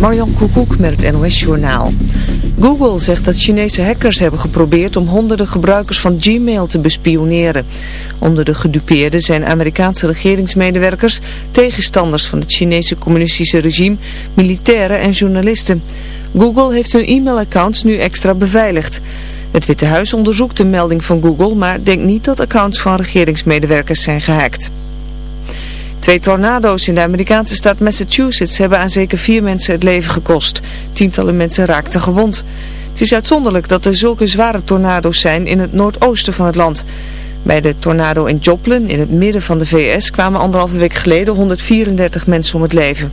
Marjan Koekoek met het NOS Journaal. Google zegt dat Chinese hackers hebben geprobeerd om honderden gebruikers van Gmail te bespioneren. Onder de gedupeerden zijn Amerikaanse regeringsmedewerkers, tegenstanders van het Chinese communistische regime, militairen en journalisten. Google heeft hun e-mailaccounts nu extra beveiligd. Het Witte Huis onderzoekt de melding van Google, maar denkt niet dat accounts van regeringsmedewerkers zijn gehackt. Twee tornado's in de Amerikaanse staat Massachusetts hebben aan zeker vier mensen het leven gekost. Tientallen mensen raakten gewond. Het is uitzonderlijk dat er zulke zware tornado's zijn in het noordoosten van het land. Bij de tornado in Joplin, in het midden van de VS, kwamen anderhalve week geleden 134 mensen om het leven.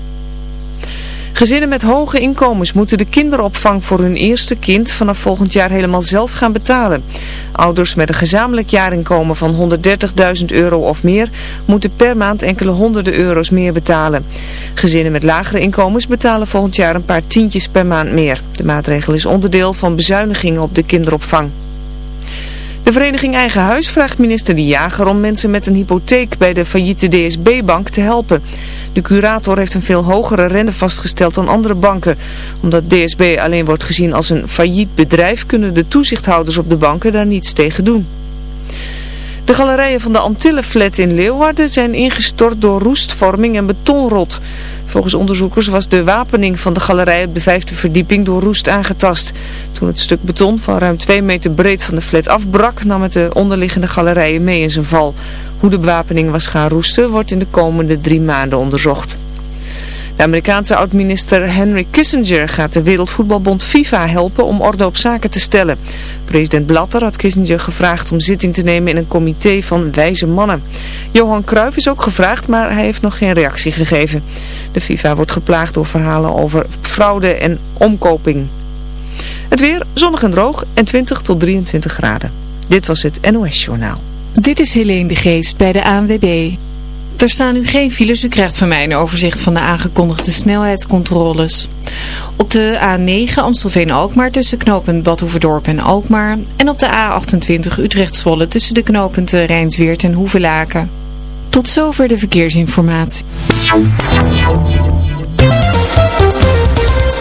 Gezinnen met hoge inkomens moeten de kinderopvang voor hun eerste kind vanaf volgend jaar helemaal zelf gaan betalen. Ouders met een gezamenlijk jaarinkomen van 130.000 euro of meer moeten per maand enkele honderden euro's meer betalen. Gezinnen met lagere inkomens betalen volgend jaar een paar tientjes per maand meer. De maatregel is onderdeel van bezuinigingen op de kinderopvang. De vereniging Eigen Huis vraagt minister De Jager om mensen met een hypotheek bij de failliete DSB-bank te helpen. De curator heeft een veel hogere rente vastgesteld dan andere banken. Omdat DSB alleen wordt gezien als een failliet bedrijf kunnen de toezichthouders op de banken daar niets tegen doen. De galerijen van de Antillenflat in Leeuwarden zijn ingestort door roestvorming en betonrot. Volgens onderzoekers was de wapening van de galerij op de vijfde verdieping door roest aangetast. Toen het stuk beton van ruim 2 meter breed van de flat afbrak, nam het de onderliggende galerijen mee in zijn val. Hoe de bewapening was gaan roesten wordt in de komende drie maanden onderzocht. De Amerikaanse oud-minister Henry Kissinger gaat de Wereldvoetbalbond FIFA helpen om orde op zaken te stellen. President Blatter had Kissinger gevraagd om zitting te nemen in een comité van wijze mannen. Johan Cruijff is ook gevraagd, maar hij heeft nog geen reactie gegeven. De FIFA wordt geplaagd door verhalen over fraude en omkoping. Het weer zonnig en droog en 20 tot 23 graden. Dit was het NOS Journaal. Dit is Helene de Geest bij de ANWB. Er staan nu geen files, u krijgt van mij een overzicht van de aangekondigde snelheidscontroles. Op de A9 Amstelveen-Alkmaar tussen knooppunt Badhoevedorp en Alkmaar. En op de A28 Utrecht-Zwolle tussen de knooppunten Rijnsweert en Hoevelaken. Tot zover de verkeersinformatie.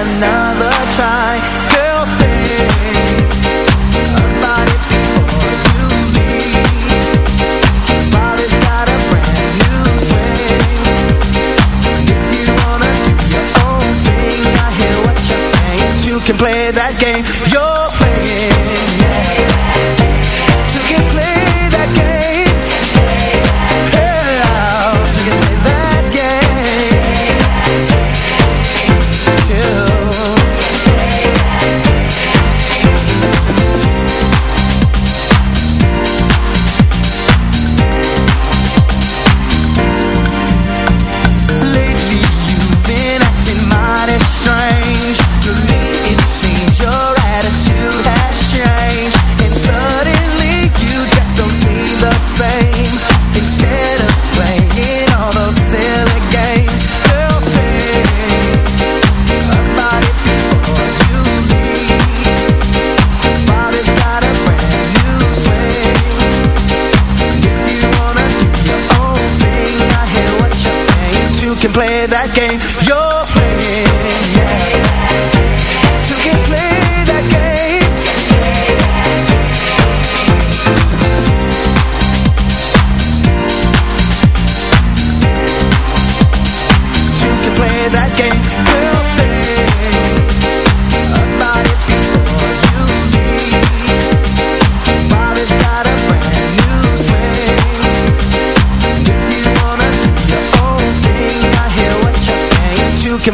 ever get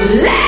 Let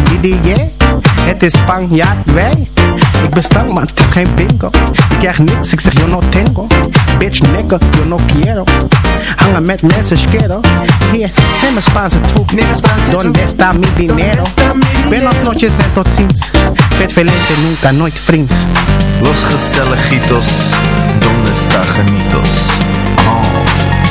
Het is Spanjaard, wij. Ik ben stank, maar het is geen bingo. Ik krijg niks, ik zeg yo no tengo. Bitch, nigga, yo no quiero. Hangen met mensen, schero. Hier, neem een Spaanse troep. Donde está mi dinero? Buenos noches en tot ziens. Vet velente, nunca, nooit vriends. Los Gestelejitos, ¿dónde está Janitos? Oh.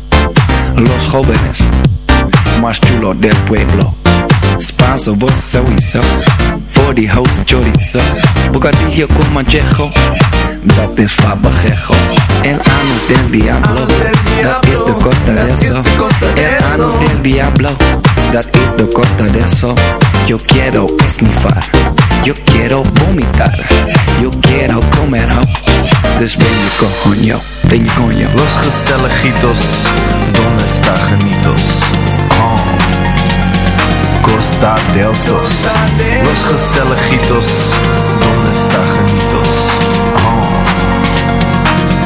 Los jóvenes más chulos del pueblo. Spanso, vos sowieso. Voor die house chorizo. Bocadillo con manchejo. Dat is fabajejo. El anus del diablo. Dat is de costa de eso. El anus del diablo. Dat is de costa de eso. Yo quiero esnifar. Yo quiero vomitar. Yo quiero comer. Dus je coño. Ben je coño. Los Gestelejitos, ¿dónde está Janitos? Oh. Costa del Sos. Los Gestelejitos, ¿dónde está Janitos? Oh.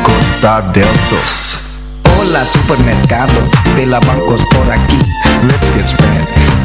Costa del Sos. Hola supermercado de la bancos por aquí. Let's get Spanish.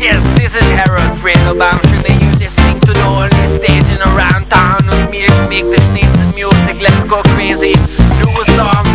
Yes, this is Harold Friedelbaum. Should they use this thing to the only station around town me to make this music? Let's go crazy. Do a song.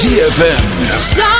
ZFM.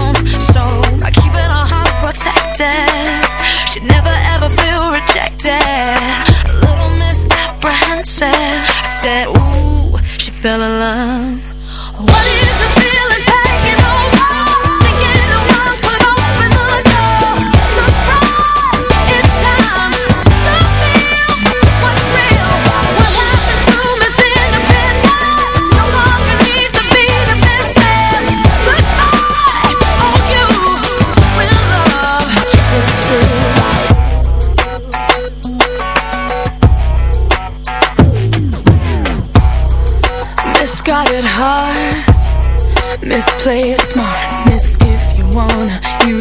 connected. She never ever feel rejected. A little misapprehensive. I said, Ooh, she fell in love. What is the feeling?